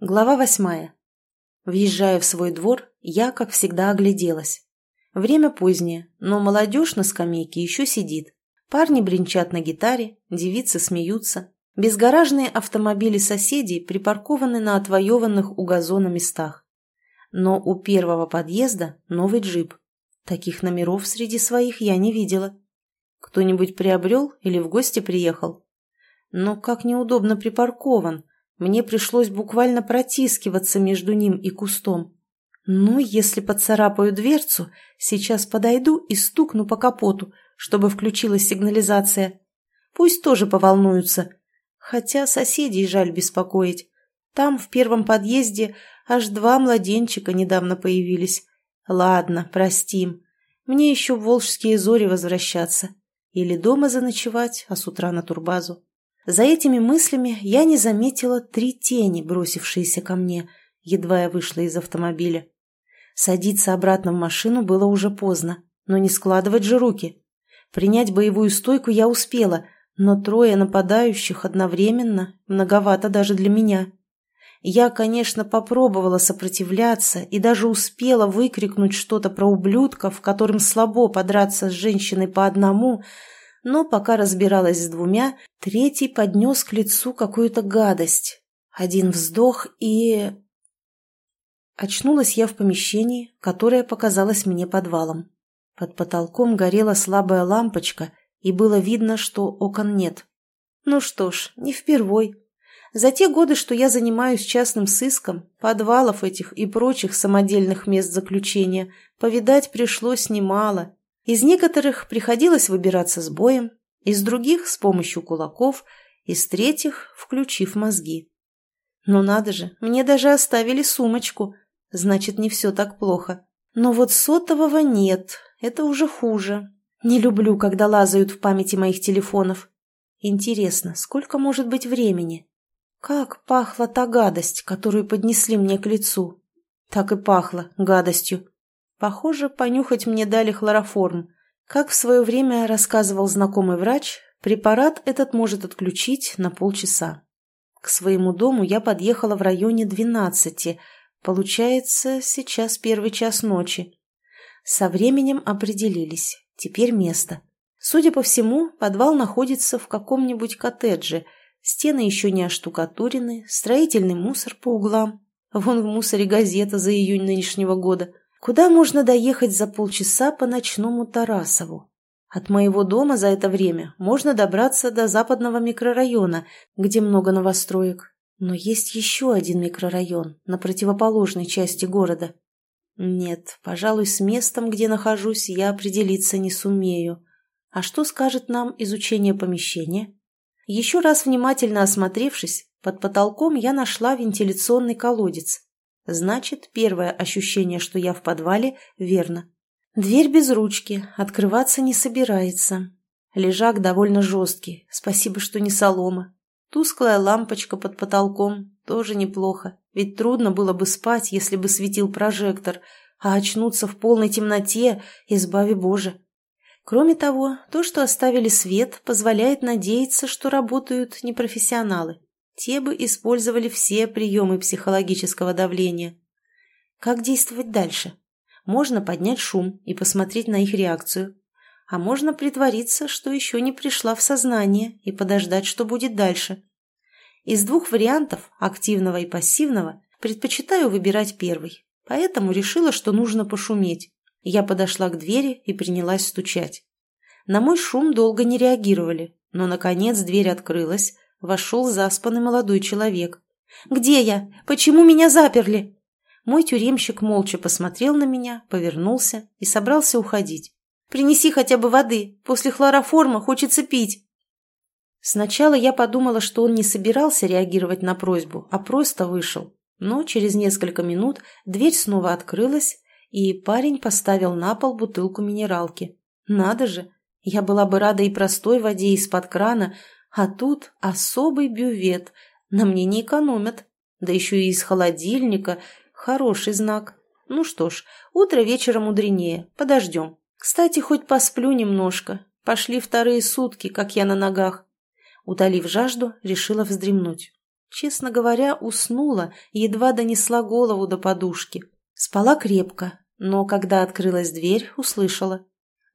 Глава восьмая. Въезжая в свой двор, я, как всегда, огляделась. Время позднее, но молодежь на скамейке еще сидит. Парни бренчат на гитаре, девицы смеются. Безгаражные автомобили соседей припаркованы на отвоеванных у газона местах. Но у первого подъезда новый джип. Таких номеров среди своих я не видела. Кто-нибудь приобрел или в гости приехал? Но как неудобно припаркован. Мне пришлось буквально протискиваться между ним и кустом. Ну, если поцарапаю дверцу, сейчас подойду и стукну по капоту, чтобы включилась сигнализация. Пусть тоже поволнуются. Хотя соседей жаль беспокоить. Там, в первом подъезде, аж два младенчика недавно появились. Ладно, простим. Мне еще в Волжские зори возвращаться. Или дома заночевать, а с утра на турбазу. За этими мыслями я не заметила три тени, бросившиеся ко мне, едва я вышла из автомобиля. Садиться обратно в машину было уже поздно, но не складывать же руки. Принять боевую стойку я успела, но трое нападающих одновременно многовато даже для меня. Я, конечно, попробовала сопротивляться и даже успела выкрикнуть что-то про ублюдков, которым слабо подраться с женщиной по одному, но пока разбиралась с двумя, третий поднес к лицу какую-то гадость. Один вздох и... Очнулась я в помещении, которое показалось мне подвалом. Под потолком горела слабая лампочка, и было видно, что окон нет. Ну что ж, не впервой. За те годы, что я занимаюсь частным сыском, подвалов этих и прочих самодельных мест заключения повидать пришлось немало. Из некоторых приходилось выбираться с боем, из других – с помощью кулаков, из третьих – включив мозги. Ну надо же, мне даже оставили сумочку, значит, не все так плохо. Но вот сотового нет, это уже хуже. Не люблю, когда лазают в памяти моих телефонов. Интересно, сколько может быть времени? Как пахла та гадость, которую поднесли мне к лицу? Так и пахло гадостью. Похоже, понюхать мне дали хлороформ. Как в свое время рассказывал знакомый врач, препарат этот может отключить на полчаса. К своему дому я подъехала в районе двенадцати. Получается, сейчас первый час ночи. Со временем определились. Теперь место. Судя по всему, подвал находится в каком-нибудь коттедже. Стены еще не оштукатурены, строительный мусор по углам. Вон в мусоре газета за июнь нынешнего года – Куда можно доехать за полчаса по ночному Тарасову? От моего дома за это время можно добраться до западного микрорайона, где много новостроек. Но есть еще один микрорайон на противоположной части города. Нет, пожалуй, с местом, где нахожусь, я определиться не сумею. А что скажет нам изучение помещения? Еще раз внимательно осмотревшись, под потолком я нашла вентиляционный колодец. Значит, первое ощущение, что я в подвале, верно. Дверь без ручки, открываться не собирается. Лежак довольно жесткий, спасибо, что не солома. Тусклая лампочка под потолком, тоже неплохо, ведь трудно было бы спать, если бы светил прожектор, а очнуться в полной темноте, избави Боже. Кроме того, то, что оставили свет, позволяет надеяться, что работают непрофессионалы те бы использовали все приемы психологического давления. Как действовать дальше? Можно поднять шум и посмотреть на их реакцию. А можно притвориться, что еще не пришла в сознание и подождать, что будет дальше. Из двух вариантов, активного и пассивного, предпочитаю выбирать первый. Поэтому решила, что нужно пошуметь. Я подошла к двери и принялась стучать. На мой шум долго не реагировали, но, наконец, дверь открылась, Вошел заспанный молодой человек. «Где я? Почему меня заперли?» Мой тюремщик молча посмотрел на меня, повернулся и собрался уходить. «Принеси хотя бы воды. После хлороформа хочется пить». Сначала я подумала, что он не собирался реагировать на просьбу, а просто вышел. Но через несколько минут дверь снова открылась, и парень поставил на пол бутылку минералки. Надо же! Я была бы рада и простой воде из-под крана, а тут особый бювет. На мне не экономят. Да еще и из холодильника. Хороший знак. Ну что ж, утро вечера мудренее. Подождем. Кстати, хоть посплю немножко. Пошли вторые сутки, как я на ногах. Утолив жажду, решила вздремнуть. Честно говоря, уснула, едва донесла голову до подушки. Спала крепко, но когда открылась дверь, услышала.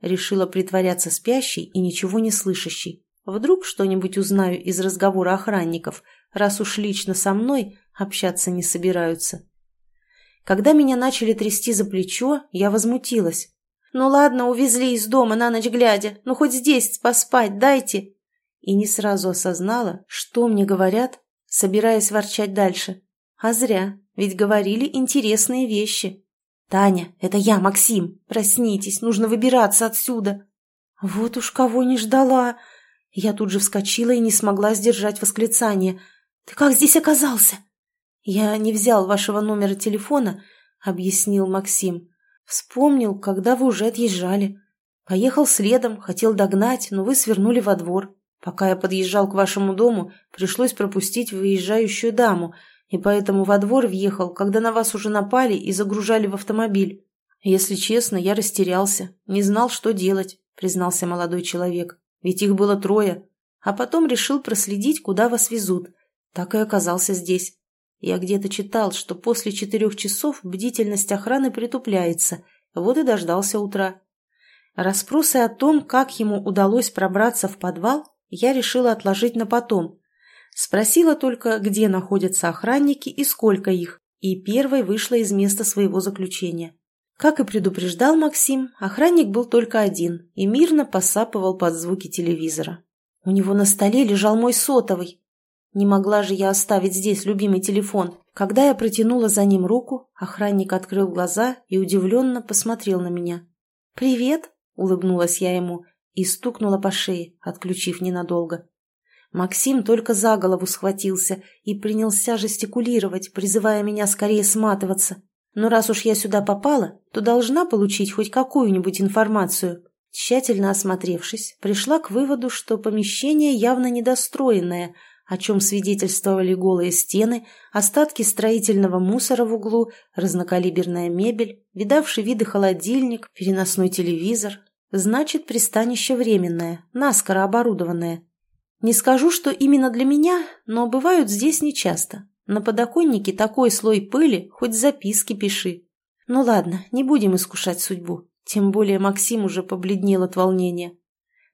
Решила притворяться спящей и ничего не слышащей. Вдруг что-нибудь узнаю из разговора охранников, раз уж лично со мной общаться не собираются. Когда меня начали трясти за плечо, я возмутилась. «Ну ладно, увезли из дома на ночь глядя, ну хоть здесь поспать дайте!» И не сразу осознала, что мне говорят, собираясь ворчать дальше. А зря, ведь говорили интересные вещи. «Таня, это я, Максим! Проснитесь, нужно выбираться отсюда!» Вот уж кого не ждала! Я тут же вскочила и не смогла сдержать восклицание. «Ты как здесь оказался?» «Я не взял вашего номера телефона», — объяснил Максим. «Вспомнил, когда вы уже отъезжали. Поехал следом, хотел догнать, но вы свернули во двор. Пока я подъезжал к вашему дому, пришлось пропустить выезжающую даму, и поэтому во двор въехал, когда на вас уже напали и загружали в автомобиль. Если честно, я растерялся, не знал, что делать», — признался молодой человек. «Ведь их было трое. А потом решил проследить, куда вас везут. Так и оказался здесь». Я где-то читал, что после четырех часов бдительность охраны притупляется, вот и дождался утра. Распросы о том, как ему удалось пробраться в подвал, я решила отложить на потом. Спросила только, где находятся охранники и сколько их, и первой вышла из места своего заключения. Как и предупреждал Максим, охранник был только один и мирно посапывал под звуки телевизора. У него на столе лежал мой сотовый, не могла же я оставить здесь любимый телефон. Когда я протянула за ним руку, охранник открыл глаза и удивленно посмотрел на меня. «Привет!» — улыбнулась я ему и стукнула по шее, отключив ненадолго. Максим только за голову схватился и принялся жестикулировать, призывая меня скорее сматываться. Но раз уж я сюда попала, то должна получить хоть какую-нибудь информацию. Тщательно осмотревшись, пришла к выводу, что помещение явно недостроенное — о чем свидетельствовали голые стены, остатки строительного мусора в углу, разнокалиберная мебель, видавший виды холодильник, переносной телевизор. Значит, пристанище временное, наскоро оборудованное. Не скажу, что именно для меня, но бывают здесь нечасто. На подоконнике такой слой пыли, хоть записки пиши. Ну ладно, не будем искушать судьбу. Тем более Максим уже побледнел от волнения.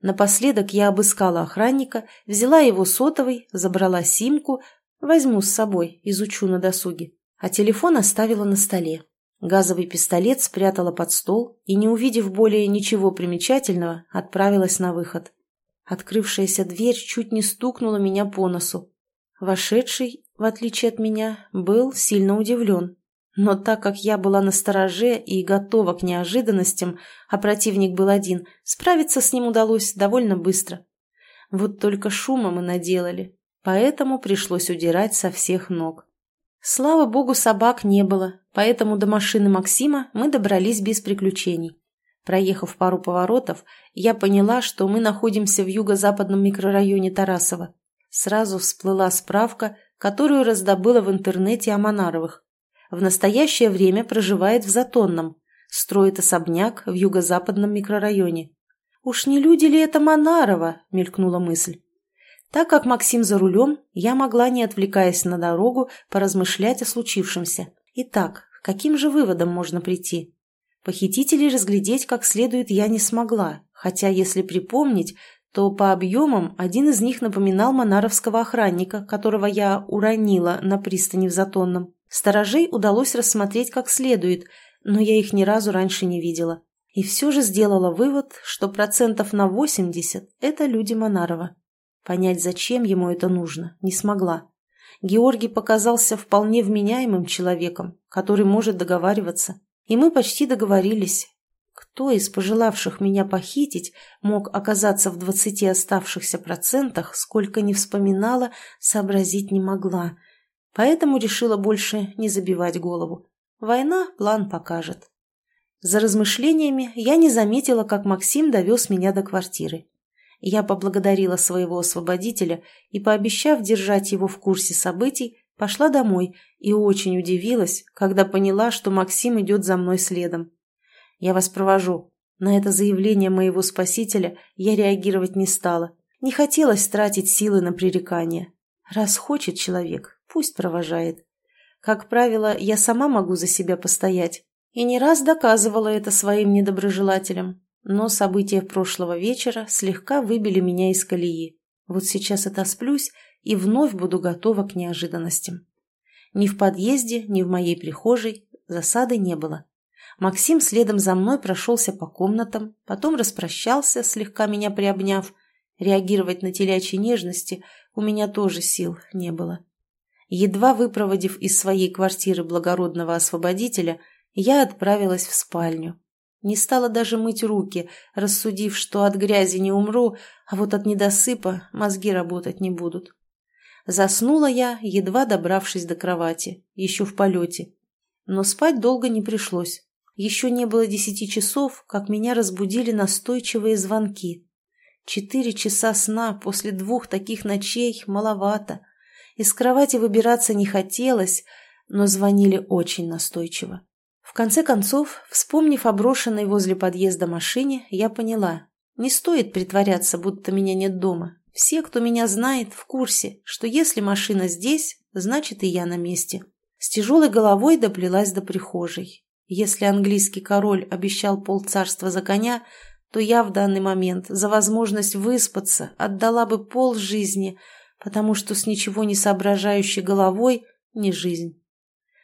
Напоследок я обыскала охранника, взяла его сотовый, забрала симку, возьму с собой, изучу на досуге, а телефон оставила на столе. Газовый пистолет спрятала под стол и, не увидев более ничего примечательного, отправилась на выход. Открывшаяся дверь чуть не стукнула меня по носу. Вошедший, в отличие от меня, был сильно удивлен. Но так как я была на стороже и готова к неожиданностям, а противник был один, справиться с ним удалось довольно быстро. Вот только шума мы наделали, поэтому пришлось удирать со всех ног. Слава богу, собак не было, поэтому до машины Максима мы добрались без приключений. Проехав пару поворотов, я поняла, что мы находимся в юго-западном микрорайоне Тарасова. Сразу всплыла справка, которую раздобыла в интернете о Монаровых. В настоящее время проживает в Затонном, строит особняк в юго-западном микрорайоне. «Уж не люди ли это Монарова?» – мелькнула мысль. Так как Максим за рулем, я могла, не отвлекаясь на дорогу, поразмышлять о случившемся. Итак, к каким же выводам можно прийти? Похитителей разглядеть как следует я не смогла, хотя, если припомнить, то по объемам один из них напоминал монаровского охранника, которого я уронила на пристани в Затонном. Сторожей удалось рассмотреть как следует, но я их ни разу раньше не видела. И все же сделала вывод, что процентов на 80 – это люди Монарова. Понять, зачем ему это нужно, не смогла. Георгий показался вполне вменяемым человеком, который может договариваться. И мы почти договорились. Кто из пожелавших меня похитить мог оказаться в двадцати оставшихся процентах, сколько не вспоминала, сообразить не могла – Поэтому решила больше не забивать голову. Война план покажет. За размышлениями я не заметила, как Максим довез меня до квартиры. Я поблагодарила своего освободителя и, пообещав держать его в курсе событий, пошла домой и очень удивилась, когда поняла, что Максим идет за мной следом. «Я вас провожу». На это заявление моего спасителя я реагировать не стала. Не хотелось тратить силы на пререкания. Раз хочет человек, пусть провожает. Как правило, я сама могу за себя постоять. И не раз доказывала это своим недоброжелателям. Но события прошлого вечера слегка выбили меня из колеи. Вот сейчас отосплюсь и вновь буду готова к неожиданностям. Ни в подъезде, ни в моей прихожей засады не было. Максим следом за мной прошелся по комнатам, потом распрощался, слегка меня приобняв. Реагировать на телячьи нежности у меня тоже сил не было. Едва выпроводив из своей квартиры благородного освободителя, я отправилась в спальню. Не стала даже мыть руки, рассудив, что от грязи не умру, а вот от недосыпа мозги работать не будут. Заснула я, едва добравшись до кровати, еще в полете. Но спать долго не пришлось. Еще не было десяти часов, как меня разбудили настойчивые звонки. Четыре часа сна после двух таких ночей маловато. Из кровати выбираться не хотелось, но звонили очень настойчиво. В конце концов, вспомнив о брошенной возле подъезда машине, я поняла, не стоит притворяться, будто меня нет дома. Все, кто меня знает, в курсе, что если машина здесь, значит и я на месте. С тяжелой головой доплелась до прихожей. Если английский король обещал полцарства за коня, то я в данный момент за возможность выспаться отдала бы пол жизни – потому что с ничего не соображающей головой не жизнь.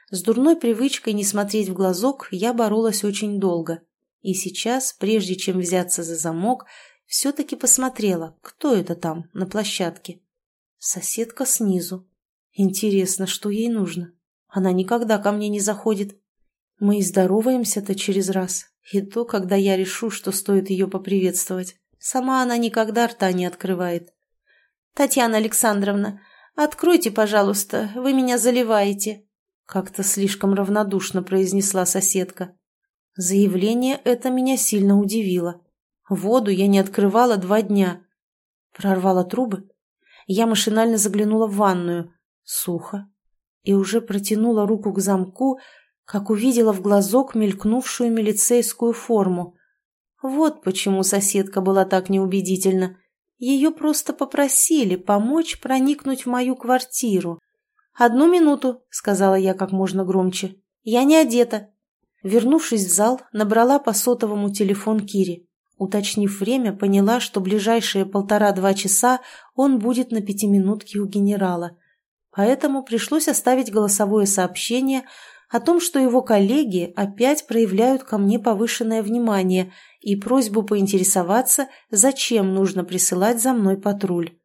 С дурной привычкой не смотреть в глазок я боролась очень долго. И сейчас, прежде чем взяться за замок, все-таки посмотрела, кто это там, на площадке. Соседка снизу. Интересно, что ей нужно. Она никогда ко мне не заходит. Мы и здороваемся-то через раз. И то, когда я решу, что стоит ее поприветствовать. Сама она никогда рта не открывает. «Татьяна Александровна, откройте, пожалуйста, вы меня заливаете», — как-то слишком равнодушно произнесла соседка. Заявление это меня сильно удивило. Воду я не открывала два дня. Прорвала трубы. Я машинально заглянула в ванную. Сухо. И уже протянула руку к замку, как увидела в глазок мелькнувшую милицейскую форму. Вот почему соседка была так неубедительна. Ее просто попросили помочь проникнуть в мою квартиру. «Одну минуту», — сказала я как можно громче. «Я не одета». Вернувшись в зал, набрала по сотовому телефон Кири. Уточнив время, поняла, что ближайшие полтора-два часа он будет на пятиминутке у генерала. Поэтому пришлось оставить голосовое сообщение о том, что его коллеги опять проявляют ко мне повышенное внимание и просьбу поинтересоваться, зачем нужно присылать за мной патруль.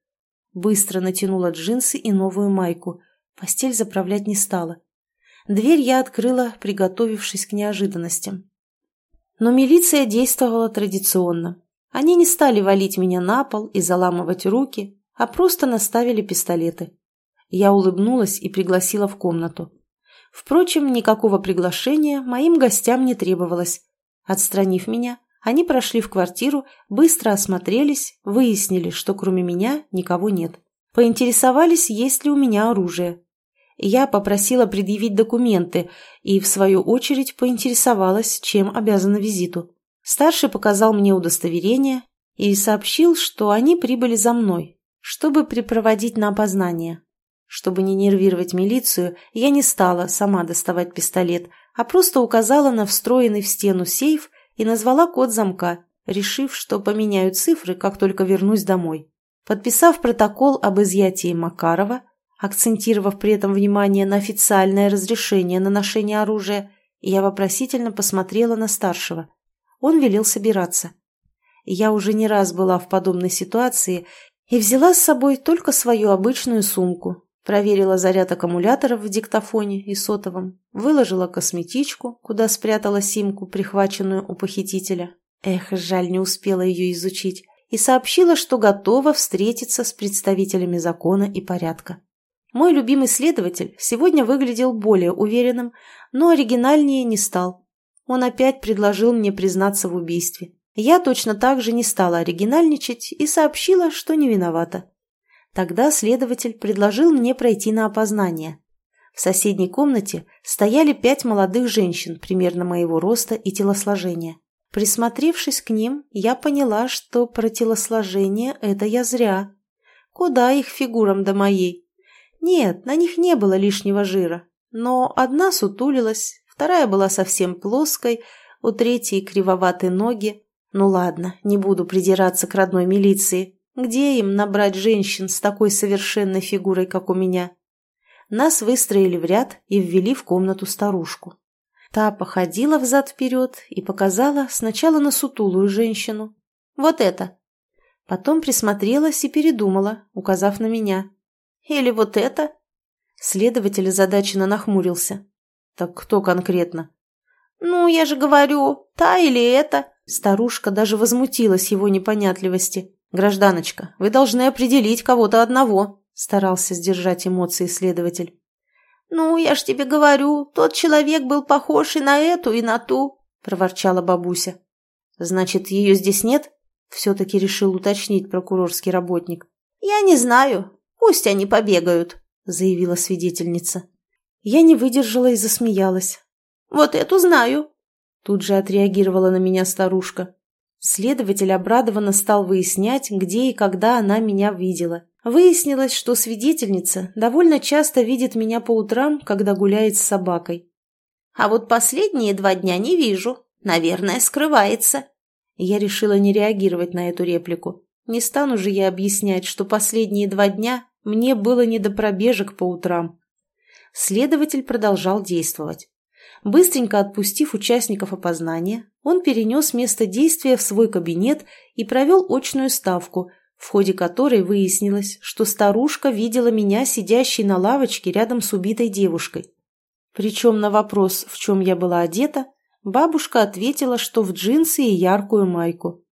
Быстро натянула джинсы и новую майку. Постель заправлять не стала. Дверь я открыла, приготовившись к неожиданностям. Но милиция действовала традиционно. Они не стали валить меня на пол и заламывать руки, а просто наставили пистолеты. Я улыбнулась и пригласила в комнату. Впрочем, никакого приглашения моим гостям не требовалось. Отстранив меня, они прошли в квартиру, быстро осмотрелись, выяснили, что кроме меня никого нет. Поинтересовались, есть ли у меня оружие. Я попросила предъявить документы и, в свою очередь, поинтересовалась, чем обязана визиту. Старший показал мне удостоверение и сообщил, что они прибыли за мной, чтобы припроводить на опознание. Чтобы не нервировать милицию, я не стала сама доставать пистолет, а просто указала на встроенный в стену сейф и назвала код замка, решив, что поменяю цифры, как только вернусь домой. Подписав протокол об изъятии Макарова, акцентировав при этом внимание на официальное разрешение на ношение оружия, я вопросительно посмотрела на старшего. Он велел собираться. Я уже не раз была в подобной ситуации и взяла с собой только свою обычную сумку, Проверила заряд аккумуляторов в диктофоне и сотовом, выложила косметичку, куда спрятала симку, прихваченную у похитителя. Эх, жаль, не успела ее изучить. И сообщила, что готова встретиться с представителями закона и порядка. Мой любимый следователь сегодня выглядел более уверенным, но оригинальнее не стал. Он опять предложил мне признаться в убийстве. Я точно так же не стала оригинальничать и сообщила, что не виновата. Тогда следователь предложил мне пройти на опознание. В соседней комнате стояли пять молодых женщин примерно моего роста и телосложения. Присмотревшись к ним, я поняла, что про телосложение это я зря. Куда их фигурам до моей? Нет, на них не было лишнего жира, но одна сутулилась, вторая была совсем плоской, у третьей кривоватые ноги. Ну ладно, не буду придираться к родной милиции. Где им набрать женщин с такой совершенной фигурой, как у меня? Нас выстроили в ряд и ввели в комнату старушку. Та походила взад-вперед и показала сначала на сутулую женщину. «Вот это!» Потом присмотрелась и передумала, указав на меня. «Или вот это?» Следователь озадаченно нахмурился. «Так кто конкретно?» «Ну, я же говорю, та или эта?» Старушка даже возмутилась его непонятливости. «Гражданочка, вы должны определить кого-то одного», старался сдержать эмоции следователь. «Ну, я ж тебе говорю, тот человек был похож и на эту, и на ту», — проворчала бабуся. «Значит, ее здесь нет?» — все-таки решил уточнить прокурорский работник. «Я не знаю. Пусть они побегают», — заявила свидетельница. Я не выдержала и засмеялась. «Вот эту знаю», — тут же отреагировала на меня старушка. Следователь обрадованно стал выяснять, где и когда она меня видела. Выяснилось, что свидетельница довольно часто видит меня по утрам, когда гуляет с собакой. «А вот последние два дня не вижу. Наверное, скрывается». Я решила не реагировать на эту реплику. Не стану же я объяснять, что последние два дня мне было не до пробежек по утрам. Следователь продолжал действовать. Быстренько отпустив участников опознания, он перенес место действия в свой кабинет и провел очную ставку, в ходе которой выяснилось, что старушка видела меня сидящей на лавочке рядом с убитой девушкой. Причем на вопрос, в чем я была одета, бабушка ответила, что в джинсы и яркую майку.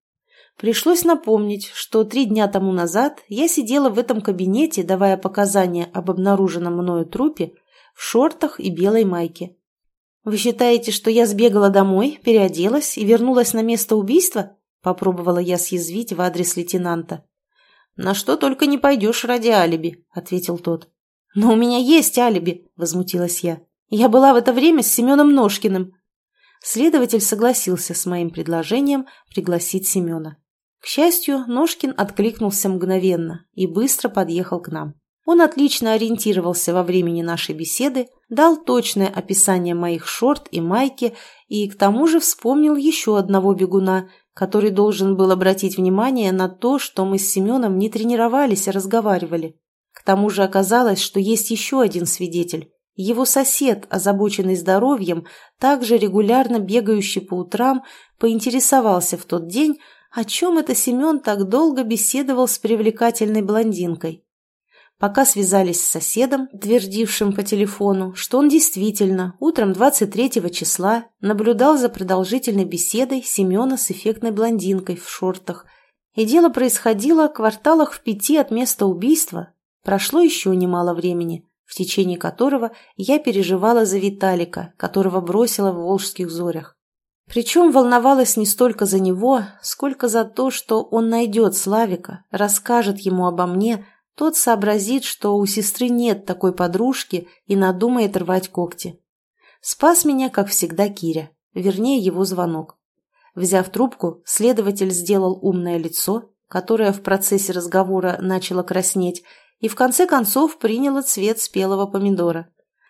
Пришлось напомнить, что три дня тому назад я сидела в этом кабинете, давая показания об обнаруженном мною трупе, в шортах и белой майке. «Вы считаете, что я сбегала домой, переоделась и вернулась на место убийства?» Попробовала я съязвить в адрес лейтенанта. «На что только не пойдешь ради алиби», — ответил тот. «Но у меня есть алиби», — возмутилась я. «Я была в это время с Семеном Ножкиным». Следователь согласился с моим предложением пригласить Семена. К счастью, Ножкин откликнулся мгновенно и быстро подъехал к нам. Он отлично ориентировался во времени нашей беседы, дал точное описание моих шорт и майки и к тому же вспомнил еще одного бегуна, который должен был обратить внимание на то, что мы с Семеном не тренировались, а разговаривали. К тому же оказалось, что есть еще один свидетель. Его сосед, озабоченный здоровьем, также регулярно бегающий по утрам, поинтересовался в тот день, о чем это Семен так долго беседовал с привлекательной блондинкой пока связались с соседом, твердившим по телефону, что он действительно утром 23 числа наблюдал за продолжительной беседой Семена с эффектной блондинкой в шортах. И дело происходило в кварталах в пяти от места убийства. Прошло еще немало времени, в течение которого я переживала за Виталика, которого бросила в волжских зорях. Причем волновалась не столько за него, сколько за то, что он найдет Славика, расскажет ему обо мне, тот сообразит, что у сестры нет такой подружки и надумает рвать когти. Спас меня, как всегда, Киря, вернее, его звонок. Взяв трубку, следователь сделал умное лицо, которое в процессе разговора начало краснеть, и в конце концов приняло цвет спелого помидора.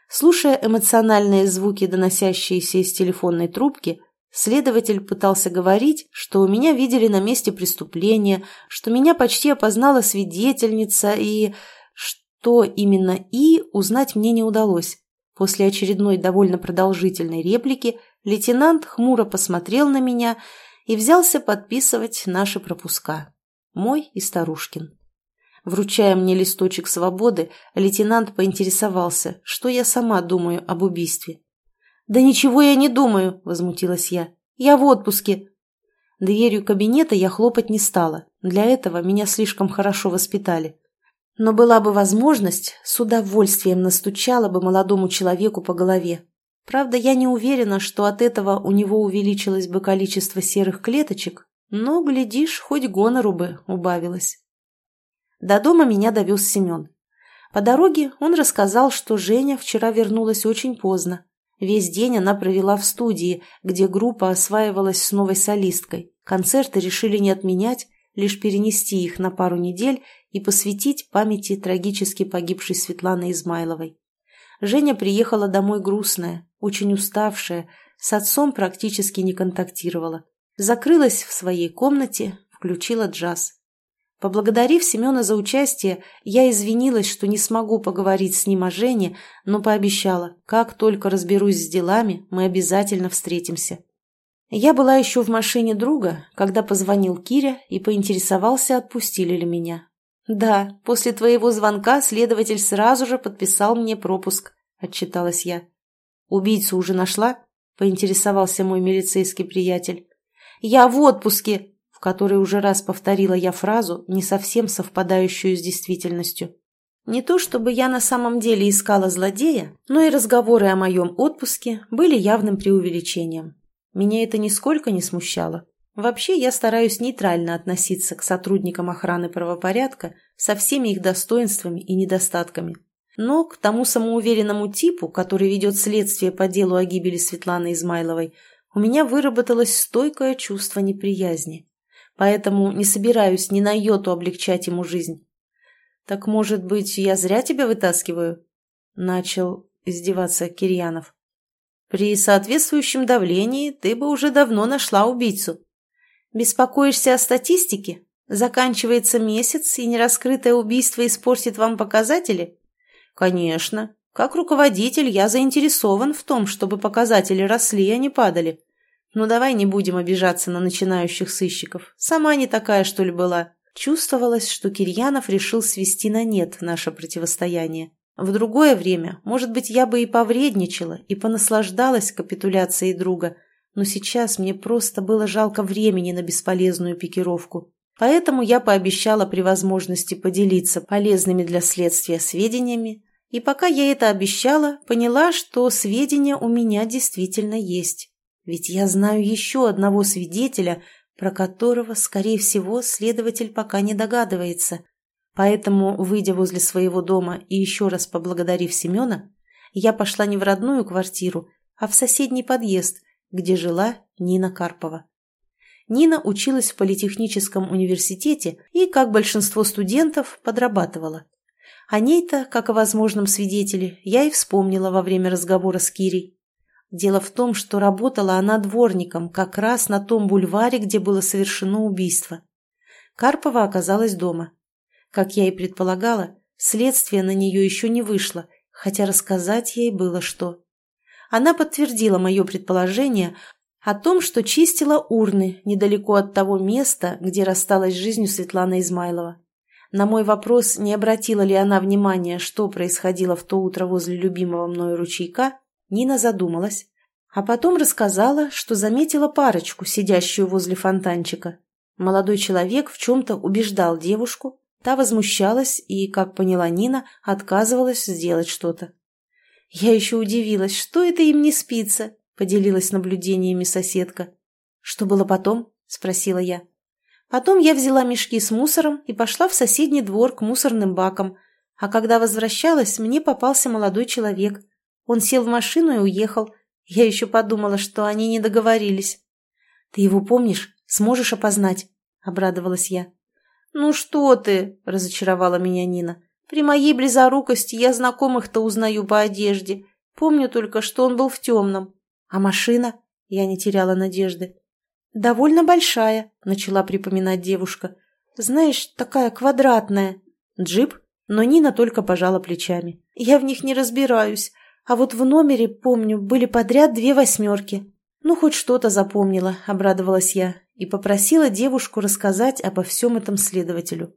Слушая эмоциональные звуки, доносящиеся из телефонной трубки, Следователь пытался говорить, что меня видели на месте преступления, что меня почти опознала свидетельница и... Что именно «и» узнать мне не удалось. После очередной довольно продолжительной реплики лейтенант хмуро посмотрел на меня и взялся подписывать наши пропуска. Мой и Старушкин. Вручая мне листочек свободы, лейтенант поинтересовался, что я сама думаю об убийстве. «Да ничего я не думаю», — возмутилась я. «Я в отпуске». Дверью кабинета я хлопать не стала. Для этого меня слишком хорошо воспитали. Но была бы возможность, с удовольствием настучала бы молодому человеку по голове. Правда, я не уверена, что от этого у него увеличилось бы количество серых клеточек, но, глядишь, хоть гонору бы убавилось. До дома меня довез Семен. По дороге он рассказал, что Женя вчера вернулась очень поздно, Весь день она провела в студии, где группа осваивалась с новой солисткой. Концерты решили не отменять, лишь перенести их на пару недель и посвятить памяти трагически погибшей Светланы Измайловой. Женя приехала домой грустная, очень уставшая, с отцом практически не контактировала. Закрылась в своей комнате, включила джаз. Поблагодарив Семена за участие, я извинилась, что не смогу поговорить с ним о Жене, но пообещала, как только разберусь с делами, мы обязательно встретимся. Я была еще в машине друга, когда позвонил Киря и поинтересовался, отпустили ли меня. «Да, после твоего звонка следователь сразу же подписал мне пропуск», – отчиталась я. «Убийцу уже нашла?» – поинтересовался мой милицейский приятель. «Я в отпуске!» В которой уже раз повторила я фразу, не совсем совпадающую с действительностью. Не то чтобы я на самом деле искала злодея, но и разговоры о моем отпуске были явным преувеличением. Меня это нисколько не смущало. Вообще я стараюсь нейтрально относиться к сотрудникам охраны правопорядка со всеми их достоинствами и недостатками. Но к тому самоуверенному типу, который ведет следствие по делу о гибели Светланы Измайловой, у меня выработалось стойкое чувство неприязни поэтому не собираюсь ни на йоту облегчать ему жизнь. «Так, может быть, я зря тебя вытаскиваю?» — начал издеваться Кирьянов. «При соответствующем давлении ты бы уже давно нашла убийцу. Беспокоишься о статистике? Заканчивается месяц, и нераскрытое убийство испортит вам показатели?» «Конечно. Как руководитель я заинтересован в том, чтобы показатели росли, а не падали. Ну давай не будем обижаться на начинающих сыщиков. Сама не такая, что ли, была. Чувствовалось, что Кирьянов решил свести на нет наше противостояние. В другое время, может быть, я бы и повредничала, и понаслаждалась капитуляцией друга, но сейчас мне просто было жалко времени на бесполезную пикировку. Поэтому я пообещала при возможности поделиться полезными для следствия сведениями, и пока я это обещала, поняла, что сведения у меня действительно есть. Ведь я знаю еще одного свидетеля, про которого, скорее всего, следователь пока не догадывается. Поэтому, выйдя возле своего дома и еще раз поблагодарив Семена, я пошла не в родную квартиру, а в соседний подъезд, где жила Нина Карпова. Нина училась в политехническом университете и, как большинство студентов, подрабатывала. О ней-то, как о возможном свидетеле, я и вспомнила во время разговора с Кирей. Дело в том, что работала она дворником как раз на том бульваре, где было совершено убийство. Карпова оказалась дома. Как я и предполагала, следствие на нее еще не вышло, хотя рассказать ей было что. Она подтвердила мое предположение о том, что чистила урны недалеко от того места, где рассталась с жизнью Светлана Измайлова. На мой вопрос, не обратила ли она внимания, что происходило в то утро возле любимого мною ручейка, Нина задумалась, а потом рассказала, что заметила парочку, сидящую возле фонтанчика. Молодой человек в чем-то убеждал девушку, та возмущалась и, как поняла Нина, отказывалась сделать что-то. «Я еще удивилась, что это им не спится», — поделилась наблюдениями соседка. «Что было потом?» — спросила я. Потом я взяла мешки с мусором и пошла в соседний двор к мусорным бакам, а когда возвращалась, мне попался молодой человек. Он сел в машину и уехал. Я еще подумала, что они не договорились. «Ты его помнишь? Сможешь опознать?» – обрадовалась я. «Ну что ты!» – разочаровала меня Нина. «При моей близорукости я знакомых-то узнаю по одежде. Помню только, что он был в темном. А машина?» – я не теряла надежды. «Довольно большая», – начала припоминать девушка. «Знаешь, такая квадратная». «Джип?» Но Нина только пожала плечами. «Я в них не разбираюсь. А вот в номере, помню, были подряд две восьмерки. Ну, хоть что-то запомнила, обрадовалась я, и попросила девушку рассказать обо всем этом следователю.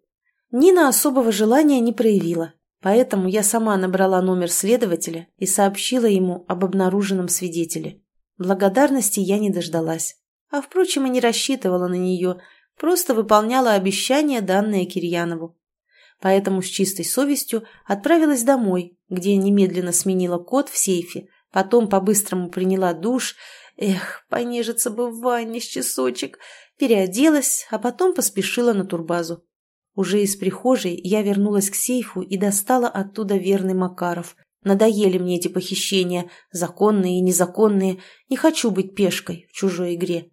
Нина особого желания не проявила, поэтому я сама набрала номер следователя и сообщила ему об обнаруженном свидетеле. Благодарности я не дождалась. А, впрочем, и не рассчитывала на нее, просто выполняла обещание, данное Кирьянову поэтому с чистой совестью отправилась домой, где немедленно сменила код в сейфе, потом по-быстрому приняла душ, эх, понежиться бы в ванне с часочек, переоделась, а потом поспешила на турбазу. Уже из прихожей я вернулась к сейфу и достала оттуда верный Макаров. Надоели мне эти похищения, законные и незаконные, не хочу быть пешкой в чужой игре.